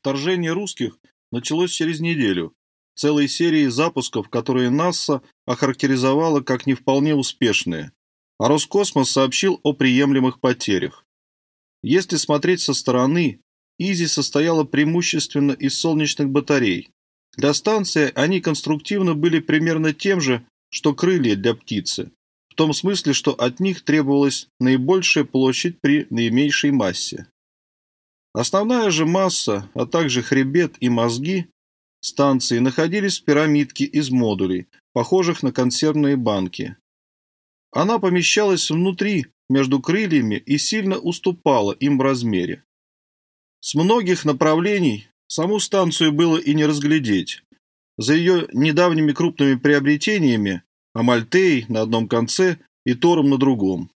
Вторжение русских началось через неделю, целой серии запусков, которые НАСА охарактеризовала как не вполне успешные, а Роскосмос сообщил о приемлемых потерях. Если смотреть со стороны, Изи состояла преимущественно из солнечных батарей. Для станции они конструктивно были примерно тем же, что крылья для птицы, в том смысле, что от них требовалась наибольшая площадь при наименьшей массе. Основная же масса, а также хребет и мозги станции находились в пирамидке из модулей, похожих на консервные банки. Она помещалась внутри, между крыльями, и сильно уступала им в размере. С многих направлений саму станцию было и не разглядеть. За ее недавними крупными приобретениями Амальтей на одном конце и Тором на другом.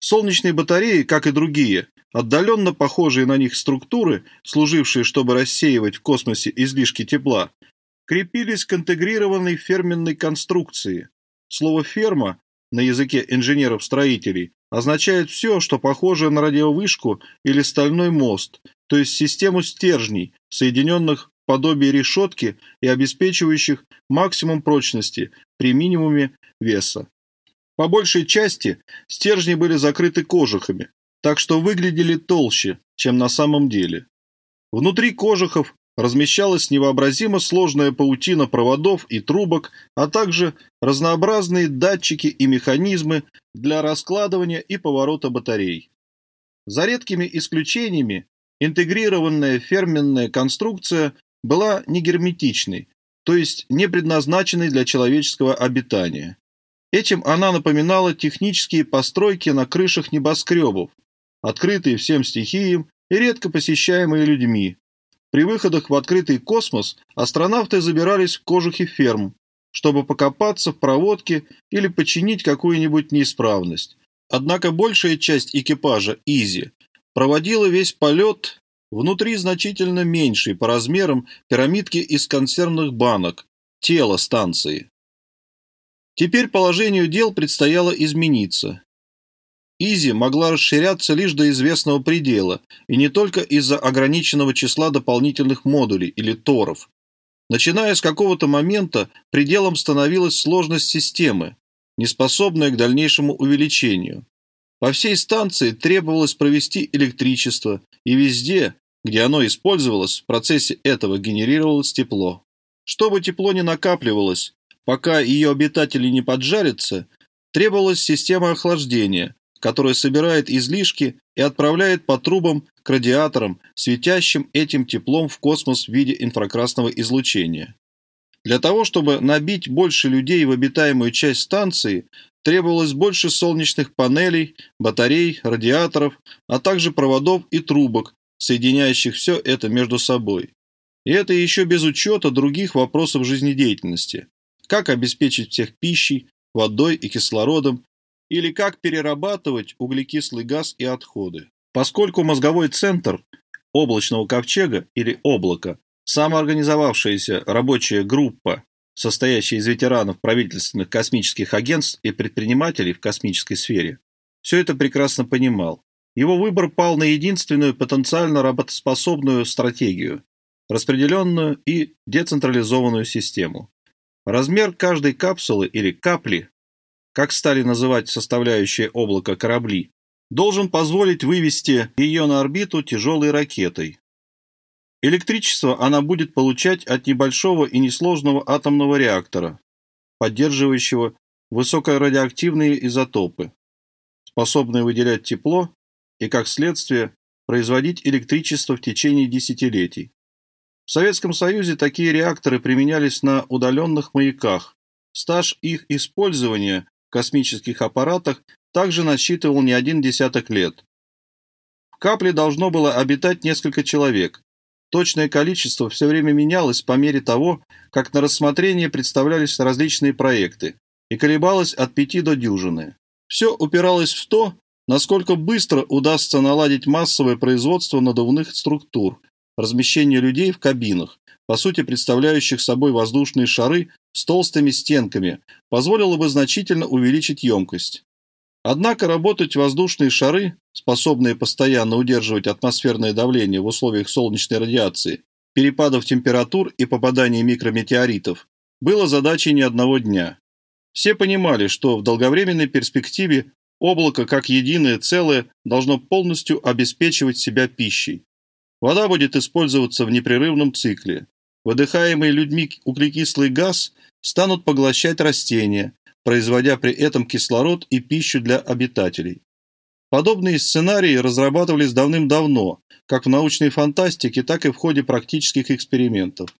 Солнечные батареи, как и другие, отдаленно похожие на них структуры, служившие, чтобы рассеивать в космосе излишки тепла, крепились к интегрированной ферменной конструкции. Слово «ферма» на языке инженеров-строителей означает все, что похоже на радиовышку или стальной мост, то есть систему стержней, соединенных в подобие решетки и обеспечивающих максимум прочности при минимуме веса. По большей части стержни были закрыты кожухами, так что выглядели толще, чем на самом деле. Внутри кожухов размещалась невообразимо сложная паутина проводов и трубок, а также разнообразные датчики и механизмы для раскладывания и поворота батарей. За редкими исключениями, интегрированная ферменная конструкция была негерметичной, то есть не предназначенной для человеческого обитания. Этим она напоминала технические постройки на крышах небоскребов, открытые всем стихиям и редко посещаемые людьми, при выходах в открытый космос астронавты забирались в кожухи ферм, чтобы покопаться в проводке или починить какую-нибудь неисправность. Однако большая часть экипажа «Изи» проводила весь полет внутри значительно меньшей по размерам пирамидки из консервных банок, тела станции. Теперь положению дел предстояло измениться. Изи могла расширяться лишь до известного предела, и не только из-за ограниченного числа дополнительных модулей или торов. Начиная с какого-то момента пределом становилась сложность системы, неспособная к дальнейшему увеличению. По всей станции требовалось провести электричество, и везде, где оно использовалось, в процессе этого генерировалось тепло. Чтобы тепло не накапливалось, пока ее обитатели не поджарятся, требовалась система охлаждения, которая собирает излишки и отправляет по трубам к радиаторам, светящим этим теплом в космос в виде инфракрасного излучения. Для того, чтобы набить больше людей в обитаемую часть станции, требовалось больше солнечных панелей, батарей, радиаторов, а также проводов и трубок, соединяющих все это между собой. И это еще без учета других вопросов жизнедеятельности. Как обеспечить всех пищей, водой и кислородом, или как перерабатывать углекислый газ и отходы. Поскольку мозговой центр облачного ковчега или облака, самоорганизовавшаяся рабочая группа, состоящая из ветеранов правительственных космических агентств и предпринимателей в космической сфере, все это прекрасно понимал. Его выбор пал на единственную потенциально работоспособную стратегию – распределенную и децентрализованную систему. Размер каждой капсулы или капли как стали называть составляющие облака корабли, должен позволить вывести ее на орбиту тяжелой ракетой. Электричество она будет получать от небольшого и несложного атомного реактора, поддерживающего высокорадиоактивные изотопы, способные выделять тепло и, как следствие, производить электричество в течение десятилетий. В Советском Союзе такие реакторы применялись на удаленных маяках. Стаж их использования космических аппаратах также насчитывал не один десяток лет. В капле должно было обитать несколько человек. Точное количество все время менялось по мере того, как на рассмотрение представлялись различные проекты, и колебалось от пяти до дюжины. Все упиралось в то, насколько быстро удастся наладить массовое производство надувных структур, размещение людей в кабинах, по сути представляющих собой воздушные шары с толстыми стенками, позволило бы значительно увеличить емкость. Однако работать воздушные шары, способные постоянно удерживать атмосферное давление в условиях солнечной радиации, перепадов температур и попадания микрометеоритов, было задачей не одного дня. Все понимали, что в долговременной перспективе облако как единое целое должно полностью обеспечивать себя пищей. Вода будет использоваться в непрерывном цикле. Выдыхаемый людьми углекислый газ станут поглощать растения, производя при этом кислород и пищу для обитателей. Подобные сценарии разрабатывались давным-давно, как в научной фантастике, так и в ходе практических экспериментов.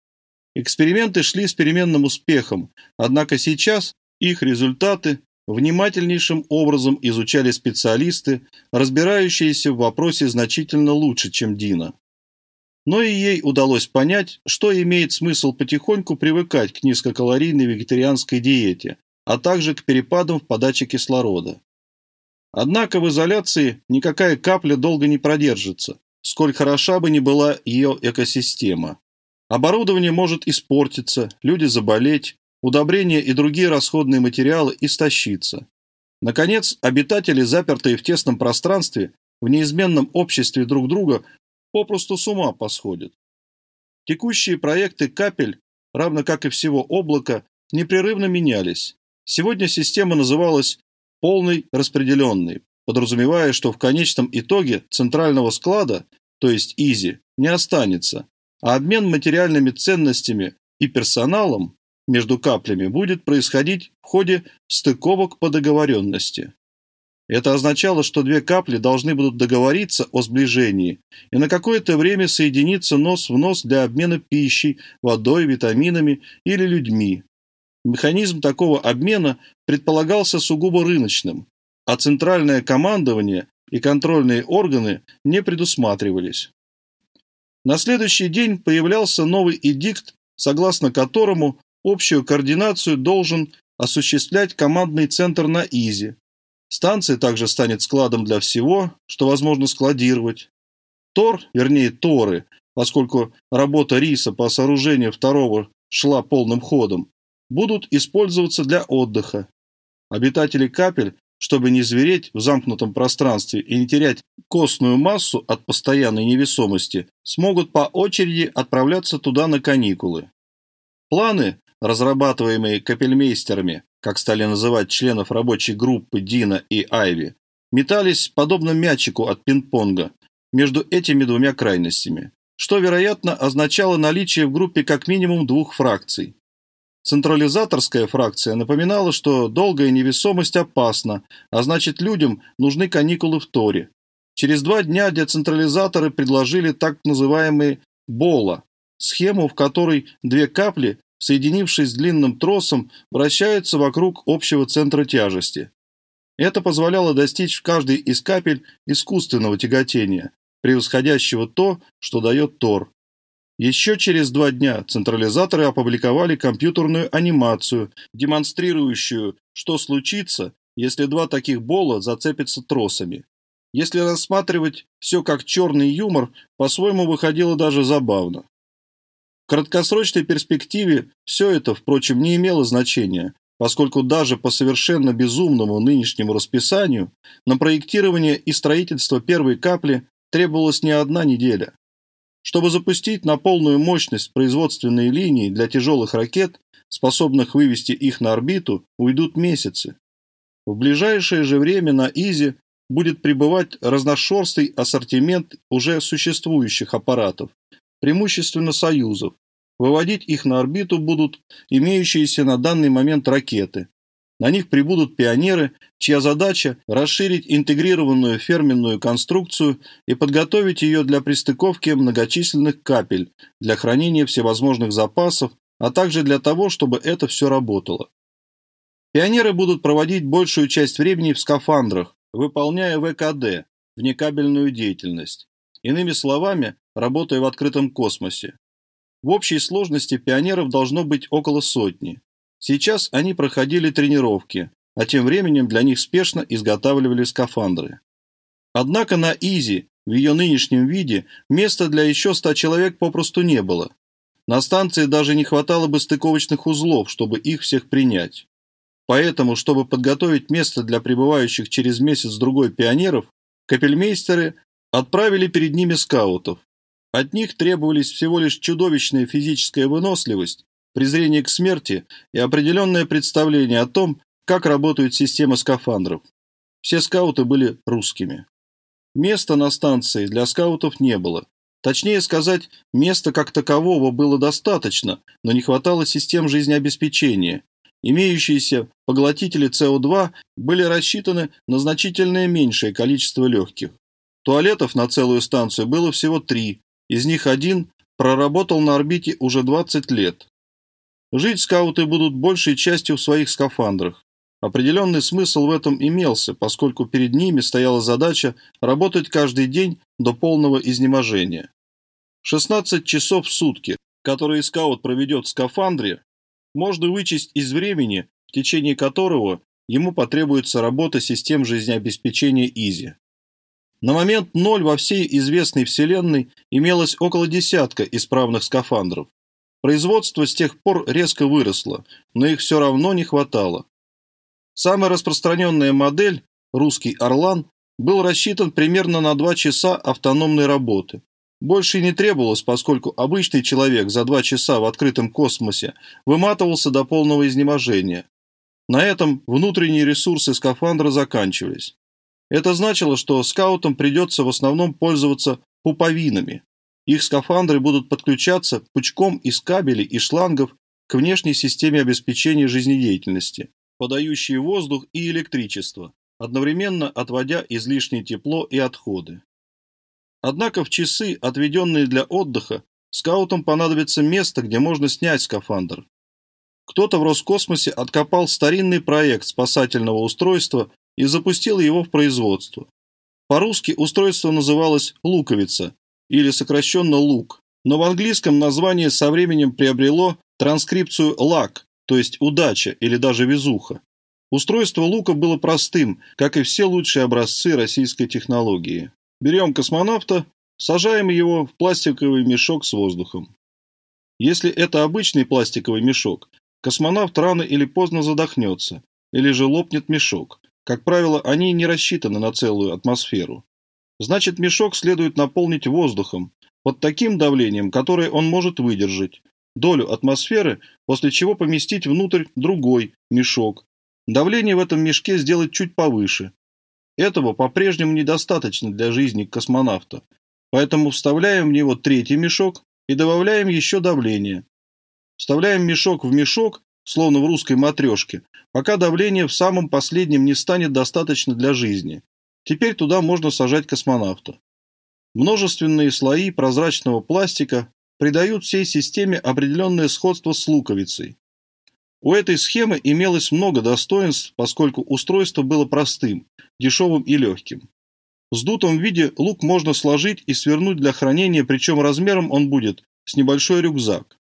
Эксперименты шли с переменным успехом, однако сейчас их результаты внимательнейшим образом изучали специалисты, разбирающиеся в вопросе значительно лучше, чем Дина. Но и ей удалось понять, что имеет смысл потихоньку привыкать к низкокалорийной вегетарианской диете, а также к перепадам в подаче кислорода. Однако в изоляции никакая капля долго не продержится, сколь хороша бы ни была ее экосистема. Оборудование может испортиться, люди заболеть, удобрения и другие расходные материалы истощиться. Наконец, обитатели, запертые в тесном пространстве, в неизменном обществе друг друга, попросту с ума посходят. Текущие проекты капель, равно как и всего облака, непрерывно менялись. Сегодня система называлась полной распределенной, подразумевая, что в конечном итоге центрального склада, то есть ИЗИ, не останется, а обмен материальными ценностями и персоналом между каплями будет происходить в ходе стыковок по договоренности. Это означало, что две капли должны будут договориться о сближении и на какое-то время соединиться нос в нос для обмена пищей, водой, витаминами или людьми, Механизм такого обмена предполагался сугубо рыночным, а центральное командование и контрольные органы не предусматривались. На следующий день появлялся новый эдикт, согласно которому общую координацию должен осуществлять командный центр на ИЗИ. Станция также станет складом для всего, что возможно складировать. Тор, вернее Торы, поскольку работа риса по сооружению второго шла полным ходом, будут использоваться для отдыха. Обитатели капель, чтобы не звереть в замкнутом пространстве и не терять костную массу от постоянной невесомости, смогут по очереди отправляться туда на каникулы. Планы, разрабатываемые капельмейстерами, как стали называть членов рабочей группы Дина и Айви, метались подобно мячику от пинг-понга между этими двумя крайностями, что, вероятно, означало наличие в группе как минимум двух фракций. Централизаторская фракция напоминала, что долгая невесомость опасна, а значит людям нужны каникулы в Торе. Через два дня децентрализаторы предложили так называемый «бола» – схему, в которой две капли, соединившись с длинным тросом, вращаются вокруг общего центра тяжести. Это позволяло достичь в каждой из капель искусственного тяготения, превосходящего то, что дает Тор. Еще через два дня централизаторы опубликовали компьютерную анимацию, демонстрирующую, что случится, если два таких бола зацепятся тросами. Если рассматривать все как черный юмор, по-своему выходило даже забавно. Краткосрочной перспективе все это, впрочем, не имело значения, поскольку даже по совершенно безумному нынешнему расписанию на проектирование и строительство первой капли требовалась не одна неделя. Чтобы запустить на полную мощность производственные линии для тяжелых ракет, способных вывести их на орбиту, уйдут месяцы. В ближайшее же время на ИЗИ будет пребывать разношерстный ассортимент уже существующих аппаратов, преимущественно союзов. Выводить их на орбиту будут имеющиеся на данный момент ракеты, на них прибудут пионеры, чья задача – расширить интегрированную ферменную конструкцию и подготовить ее для пристыковки многочисленных капель, для хранения всевозможных запасов, а также для того, чтобы это все работало. Пионеры будут проводить большую часть времени в скафандрах, выполняя ВКД, внекабельную деятельность. Иными словами, работая в открытом космосе. В общей сложности пионеров должно быть около сотни. Сейчас они проходили тренировки, а тем временем для них спешно изготавливали скафандры. Однако на Изи в ее нынешнем виде места для еще ста человек попросту не было. На станции даже не хватало бы стыковочных узлов, чтобы их всех принять. Поэтому, чтобы подготовить место для прибывающих через месяц-другой пионеров, капельмейстеры отправили перед ними скаутов. От них требовались всего лишь чудовищная физическая выносливость, презрение к смерти и определенное представление о том, как работает система скафандров. Все скауты были русскими. Места на станции для скаутов не было. Точнее сказать, места как такового было достаточно, но не хватало систем жизнеобеспечения. Имеющиеся поглотители СО2 были рассчитаны на значительно меньшее количество легких. Туалетов на целую станцию было всего три, из них один проработал на орбите уже 20 лет. Жить скауты будут большей частью в своих скафандрах. Определенный смысл в этом имелся, поскольку перед ними стояла задача работать каждый день до полного изнеможения. 16 часов в сутки, которые скаут проведет в скафандре, можно вычесть из времени, в течение которого ему потребуется работа систем жизнеобеспечения ИЗИ. На момент ноль во всей известной Вселенной имелось около десятка исправных скафандров. Производство с тех пор резко выросло, но их все равно не хватало. Самая распространенная модель, русский «Орлан», был рассчитан примерно на 2 часа автономной работы. Больше не требовалось, поскольку обычный человек за 2 часа в открытом космосе выматывался до полного изнеможения. На этом внутренние ресурсы скафандра заканчивались. Это значило, что скаутам придется в основном пользоваться пуповинами. Их скафандры будут подключаться пучком из кабелей и шлангов к внешней системе обеспечения жизнедеятельности, подающей воздух и электричество, одновременно отводя излишнее тепло и отходы. Однако в часы, отведенные для отдыха, скаутам понадобится место, где можно снять скафандр. Кто-то в Роскосмосе откопал старинный проект спасательного устройства и запустил его в производство. По-русски устройство называлось «луковица» или сокращенно «лук», но в английском название со временем приобрело транскрипцию «лак», то есть «удача» или даже «везуха». Устройство лука было простым, как и все лучшие образцы российской технологии. Берем космонавта, сажаем его в пластиковый мешок с воздухом. Если это обычный пластиковый мешок, космонавт рано или поздно задохнется, или же лопнет мешок. Как правило, они не рассчитаны на целую атмосферу. Значит, мешок следует наполнить воздухом, под таким давлением, которое он может выдержать, долю атмосферы, после чего поместить внутрь другой мешок. Давление в этом мешке сделать чуть повыше. Этого по-прежнему недостаточно для жизни космонавта, поэтому вставляем в него третий мешок и добавляем еще давление. Вставляем мешок в мешок словно в русской матрешке, пока давление в самом последнем не станет достаточно для жизни. Теперь туда можно сажать космонавта. Множественные слои прозрачного пластика придают всей системе определенное сходство с луковицей. У этой схемы имелось много достоинств, поскольку устройство было простым, дешевым и легким. В сдутом виде лук можно сложить и свернуть для хранения, причем размером он будет с небольшой рюкзак.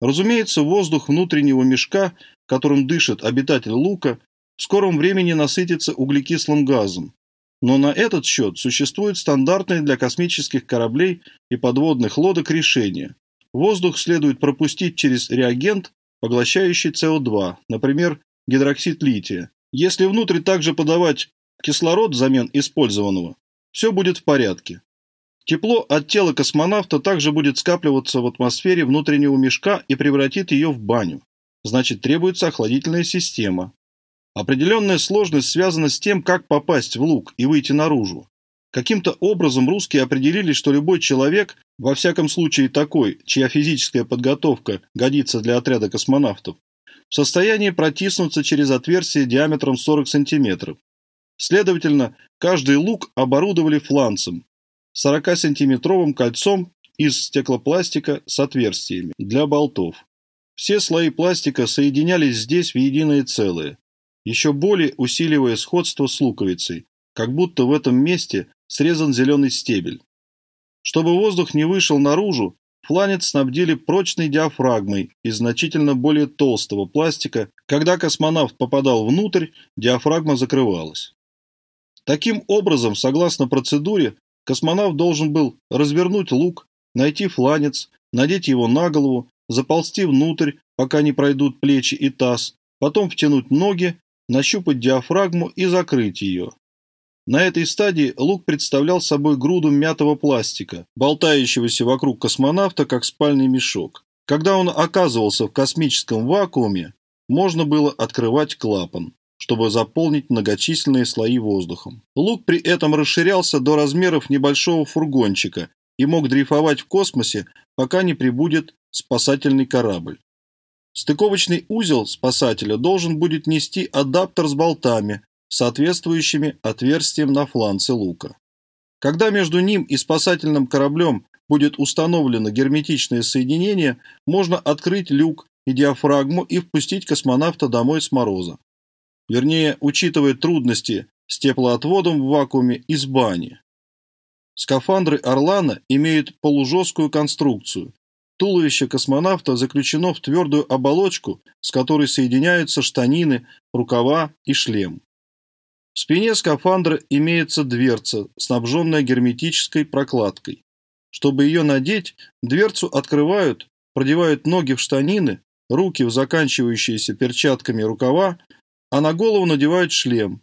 Разумеется, воздух внутреннего мешка, которым дышит обитатель лука, в скором времени насытится углекислым газом. Но на этот счет существует стандартное для космических кораблей и подводных лодок решение. Воздух следует пропустить через реагент, поглощающий СО2, например, гидроксид лития. Если внутрь также подавать кислород взамен использованного, все будет в порядке. Тепло от тела космонавта также будет скапливаться в атмосфере внутреннего мешка и превратит ее в баню. Значит, требуется охладительная система. Определенная сложность связана с тем, как попасть в лук и выйти наружу. Каким-то образом русские определили, что любой человек, во всяком случае такой, чья физическая подготовка годится для отряда космонавтов, в состоянии протиснуться через отверстие диаметром 40 сантиметров. Следовательно, каждый лук оборудовали фланцем, 40-сантиметровым кольцом из стеклопластика с отверстиями для болтов. Все слои пластика соединялись здесь в единое целое, еще более усиливая сходство с луковицей, как будто в этом месте срезан зеленый стебель. Чтобы воздух не вышел наружу, фланец снабдили прочной диафрагмой из значительно более толстого пластика. Когда космонавт попадал внутрь, диафрагма закрывалась. Таким образом, согласно процедуре, Космонавт должен был развернуть лук, найти фланец, надеть его на голову, заползти внутрь, пока не пройдут плечи и таз, потом втянуть ноги, нащупать диафрагму и закрыть ее. На этой стадии лук представлял собой груду мятого пластика, болтающегося вокруг космонавта, как спальный мешок. Когда он оказывался в космическом вакууме, можно было открывать клапан, чтобы заполнить многочисленные слои воздухом. Лук при этом расширялся до размеров небольшого фургончика и мог дрейфовать в космосе, пока не прибудет спасательный корабль. Стыковочный узел спасателя должен будет нести адаптер с болтами, соответствующими отверстиям на фланце лука. Когда между ним и спасательным кораблем будет установлено герметичное соединение, можно открыть люк и диафрагму и впустить космонавта домой с мороза. Вернее, учитывая трудности с теплоотводом в вакууме из бани. Скафандры «Орлана» имеют полужесткую конструкцию. Туловище космонавта заключено в твердую оболочку, с которой соединяются штанины, рукава и шлем. В спине скафандра имеется дверца, снабженная герметической прокладкой. Чтобы ее надеть, дверцу открывают, продевают ноги в штанины, руки в заканчивающиеся перчатками рукава, а на голову надевают шлем.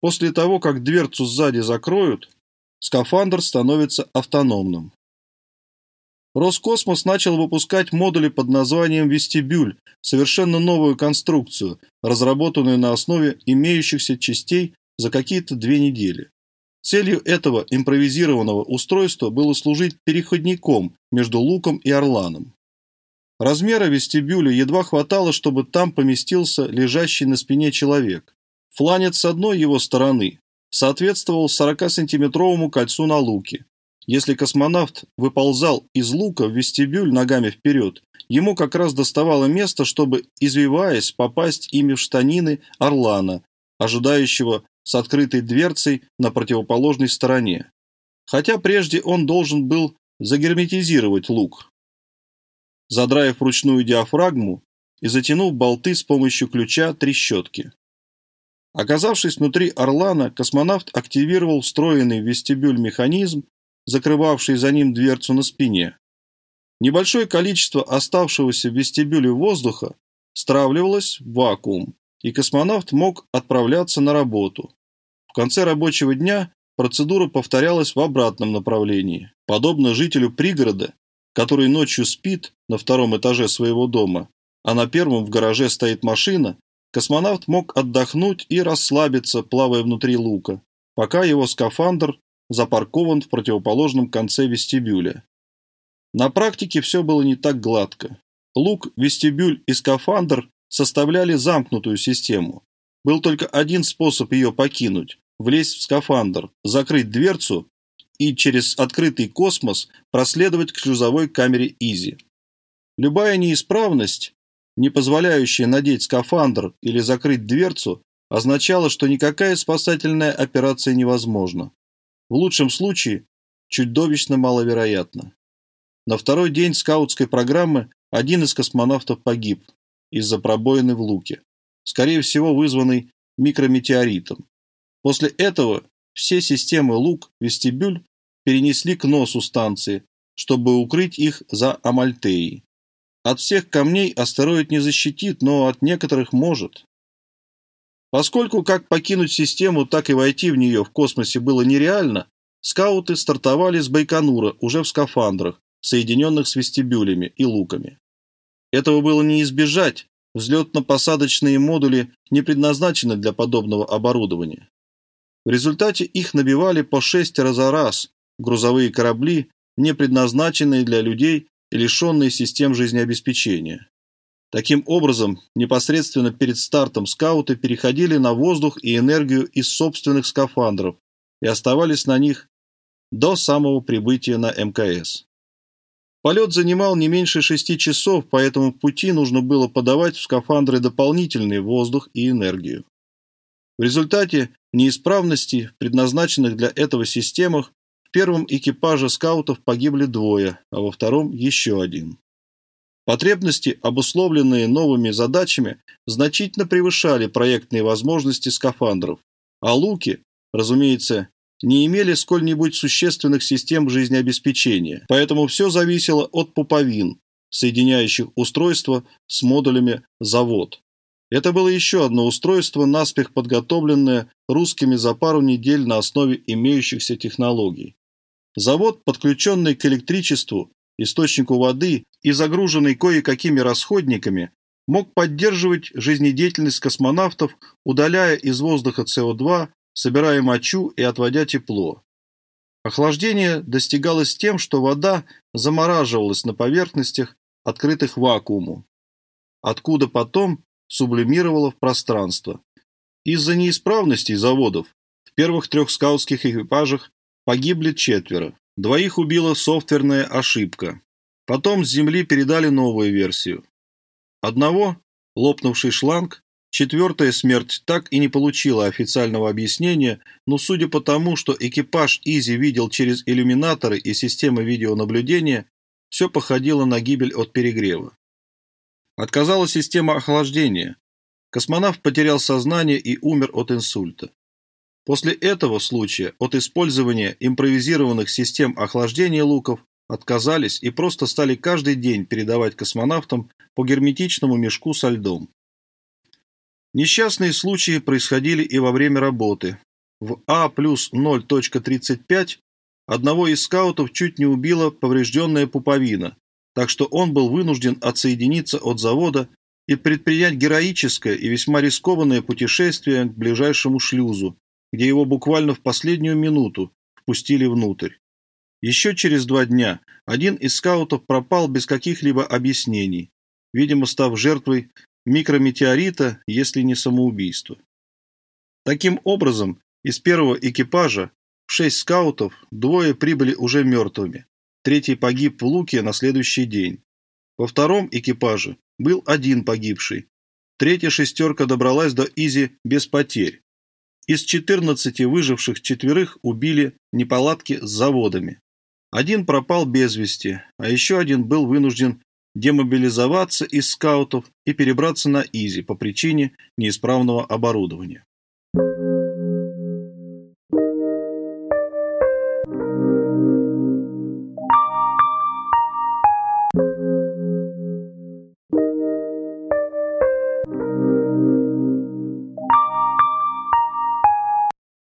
После того, как дверцу сзади закроют, скафандр становится автономным. Роскосмос начал выпускать модули под названием «Вестибюль», совершенно новую конструкцию, разработанную на основе имеющихся частей за какие-то две недели. Целью этого импровизированного устройства было служить переходником между Луком и Орланом. Размера вестибюля едва хватало, чтобы там поместился лежащий на спине человек. Фланец с одной его стороны соответствовал 40-сантиметровому кольцу на луке. Если космонавт выползал из лука в вестибюль ногами вперед, ему как раз доставало место, чтобы, извиваясь, попасть ими в штанины Орлана, ожидающего с открытой дверцей на противоположной стороне. Хотя прежде он должен был загерметизировать лук, задраив ручную диафрагму и затянув болты с помощью ключа трещотки. Оказавшись внутри «Орлана», космонавт активировал встроенный в вестибюль механизм, закрывавший за ним дверцу на спине. Небольшое количество оставшегося в вестибюле воздуха стравливалось в вакуум, и космонавт мог отправляться на работу. В конце рабочего дня процедура повторялась в обратном направлении. Подобно жителю пригорода, который ночью спит на втором этаже своего дома, а на первом в гараже стоит машина, космонавт мог отдохнуть и расслабиться, плавая внутри лука, пока его скафандр запаркован в противоположном конце вестибюля. На практике все было не так гладко. Лук, вестибюль и скафандр составляли замкнутую систему. Был только один способ ее покинуть – влезть в скафандр, закрыть дверцу и через открытый космос проследовать к шлюзовой камере Изи. Любая неисправность, не позволяющая надеть скафандр или закрыть дверцу, означала, что никакая спасательная операция невозможна. В лучшем случае чудовищно маловероятно. На второй день скаутской программы один из космонавтов погиб из-за пробоины в луке, скорее всего вызванной микрометеоритом. После этого все системы лук, вестибюль перенесли к носу станции, чтобы укрыть их за Амальтеей. От всех камней астероид не защитит, но от некоторых может. Поскольку как покинуть систему, так и войти в нее в космосе было нереально, скауты стартовали с Байконура уже в скафандрах, соединенных с вестибюлями и луками. Этого было не избежать, взлетно-посадочные модули не предназначены для подобного оборудования. В результате их набивали по шестеро за раз, грузовые корабли, не предназначенные для людей и лишенные систем жизнеобеспечения. Таким образом, непосредственно перед стартом скауты переходили на воздух и энергию из собственных скафандров и оставались на них до самого прибытия на МКС. Полет занимал не меньше шести часов, поэтому в пути нужно было подавать в скафандры дополнительный воздух и энергию. В результате неисправности в предназначенных для этого системах в первом экипаже скаутов погибли двое, а во втором еще один. Потребности, обусловленные новыми задачами, значительно превышали проектные возможности скафандров, а луки, разумеется, не имели сколь-нибудь существенных систем жизнеобеспечения, поэтому все зависело от пуповин, соединяющих устройство с модулями завод. Это было еще одно устройство, наспех подготовленное русскими за пару недель на основе имеющихся технологий. Завод, подключенный к электричеству, источнику воды и загруженный кое-какими расходниками, мог поддерживать жизнедеятельность космонавтов, удаляя из воздуха СО2, собирая мочу и отводя тепло. Охлаждение достигалось тем, что вода замораживалась на поверхностях, открытых вакууму, откуда потом сублимировала в пространство. Из-за неисправностей заводов в первых трех скаутских экипажах погибли четверо. Двоих убила софтверная ошибка. Потом с Земли передали новую версию. Одного, лопнувший шланг, четвертая смерть так и не получила официального объяснения, но судя по тому, что экипаж Изи видел через иллюминаторы и системы видеонаблюдения, все походило на гибель от перегрева. Отказала система охлаждения. Космонавт потерял сознание и умер от инсульта. После этого случая от использования импровизированных систем охлаждения луков отказались и просто стали каждый день передавать космонавтам по герметичному мешку со льдом. Несчастные случаи происходили и во время работы. В А плюс 0.35 одного из скаутов чуть не убила поврежденная пуповина, так что он был вынужден отсоединиться от завода и предпринять героическое и весьма рискованное путешествие к ближайшему шлюзу, где его буквально в последнюю минуту впустили внутрь. Еще через два дня один из скаутов пропал без каких-либо объяснений, видимо, став жертвой микрометеорита, если не самоубийства. Таким образом, из первого экипажа в шесть скаутов двое прибыли уже мертвыми, третий погиб в Луке на следующий день. Во втором экипаже был один погибший, третья шестерка добралась до Изи без потерь. Из 14 выживших четверых убили неполадки с заводами. Один пропал без вести, а еще один был вынужден демобилизоваться из скаутов и перебраться на Изи по причине неисправного оборудования.